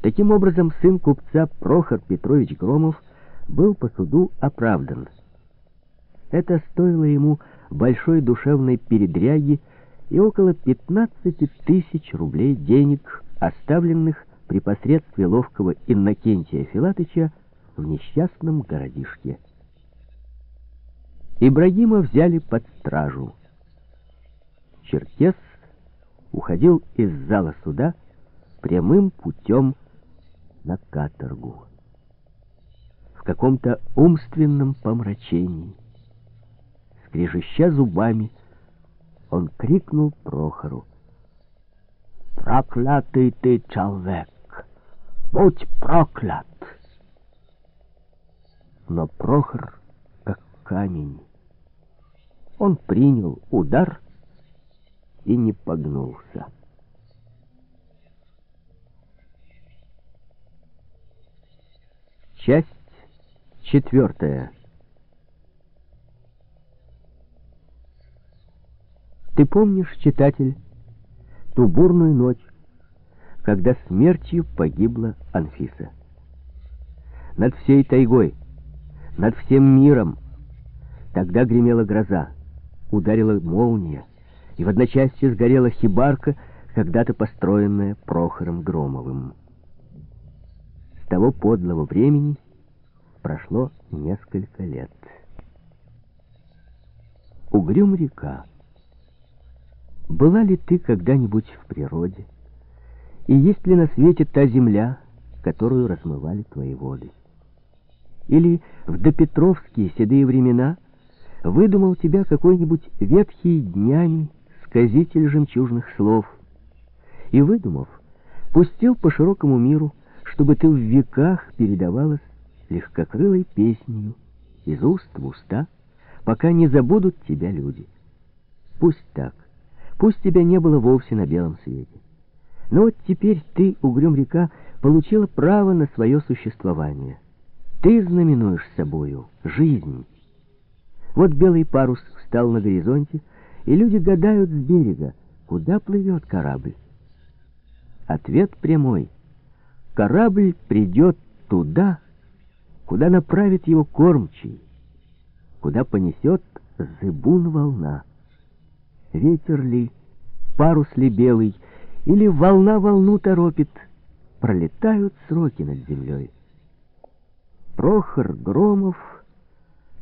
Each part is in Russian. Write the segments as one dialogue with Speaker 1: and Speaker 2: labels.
Speaker 1: Таким образом, сын купца Прохор Петрович Громов был по суду оправдан. Это стоило ему большой душевной передряги и около 15 тысяч рублей денег, оставленных при посредстве ловкого Иннокентия Филатыча в несчастном городишке. Ибрагима взяли под стражу. Черкес уходил из зала суда прямым путем на каторгу. В каком-то умственном помрачении, скрежеща зубами, он крикнул Прохору. «Проклятый ты человек! Будь проклят!» Но Прохор, как камень, он принял удар и не погнулся. Часть четвертая. Ты помнишь, читатель, ту бурную ночь, когда смертью погибла Анфиса? Над всей тайгой, над всем миром тогда гремела гроза ударила молния, и в одночасье сгорела хибарка, когда-то построенная Прохором Громовым. Того подлого времени прошло несколько лет. Угрюм река. Была ли ты когда-нибудь в природе? И есть ли на свете та земля, которую размывали твои воды? Или в допетровские седые времена — выдумал тебя какой-нибудь ветхий днями сказитель жемчужных слов. И, выдумав, пустил по широкому миру, чтобы ты в веках передавалась легкокрылой песнью из уст в уста, пока не забудут тебя люди. Пусть так. Пусть тебя не было вовсе на белом свете. Но вот теперь ты, угрюм река, получила право на свое существование. Ты знаменуешь собою жизнь. Вот белый парус встал на горизонте, и люди гадают с берега, куда плывет корабль. Ответ прямой. Корабль придет туда, куда направит его кормчий, куда понесет зыбун волна. Ветер ли, парус ли белый, или волна волну торопит, пролетают сроки над землей. Прохор Громов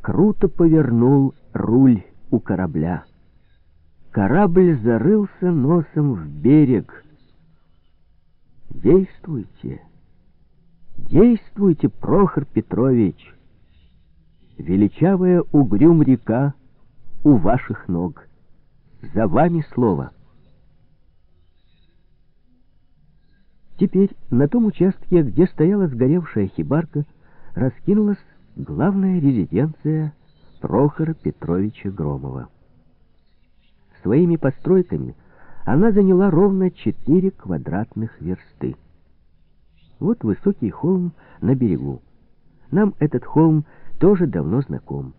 Speaker 1: круто повернул руль у корабля. Корабль зарылся носом в берег. Действуйте, действуйте, Прохор Петрович. Величавая угрюм река у ваших ног. За вами слово. Теперь на том участке, где стояла сгоревшая хибарка, раскинулась главная резиденция Прохора Петровича Громова. Своими постройками она заняла ровно 4 квадратных версты. Вот высокий холм на берегу. Нам этот холм тоже давно знаком.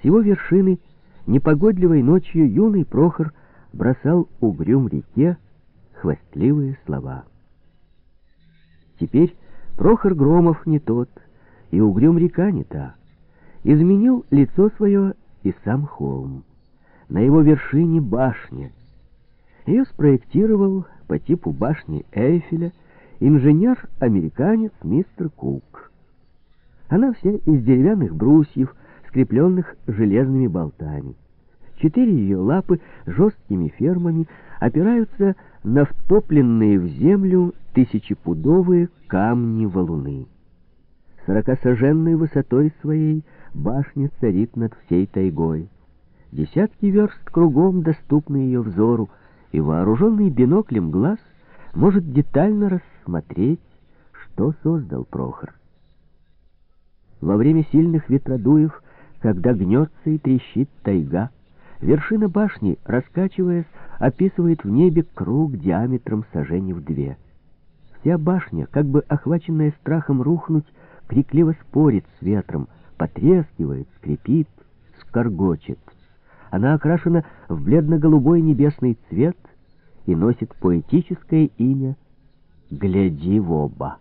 Speaker 1: С его вершины непогодливой ночью юный Прохор бросал угрюм реке хвастливые слова. Теперь Прохор Громов не тот — и угрюм река не та. Изменил лицо свое и сам холм. На его вершине башня. Ее спроектировал по типу башни Эйфеля инженер-американец мистер Кук. Она вся из деревянных брусьев, скрепленных железными болтами. Четыре ее лапы жесткими фермами опираются на втопленные в землю тысячепудовые камни-валуны. Сорокасоженной высотой своей башня царит над всей тайгой. Десятки верст кругом доступны ее взору, и вооруженный биноклем глаз может детально рассмотреть, что создал Прохор. Во время сильных ветродуев, когда гнется и трещит тайга, вершина башни, раскачиваясь, описывает в небе круг диаметром сажений в две. Вся башня, как бы охваченная страхом рухнуть, крикливо спорит с ветром, потрескивает, скрипит, скоргочет. Она окрашена в бледно-голубой небесный цвет и носит поэтическое имя «Гляди в оба».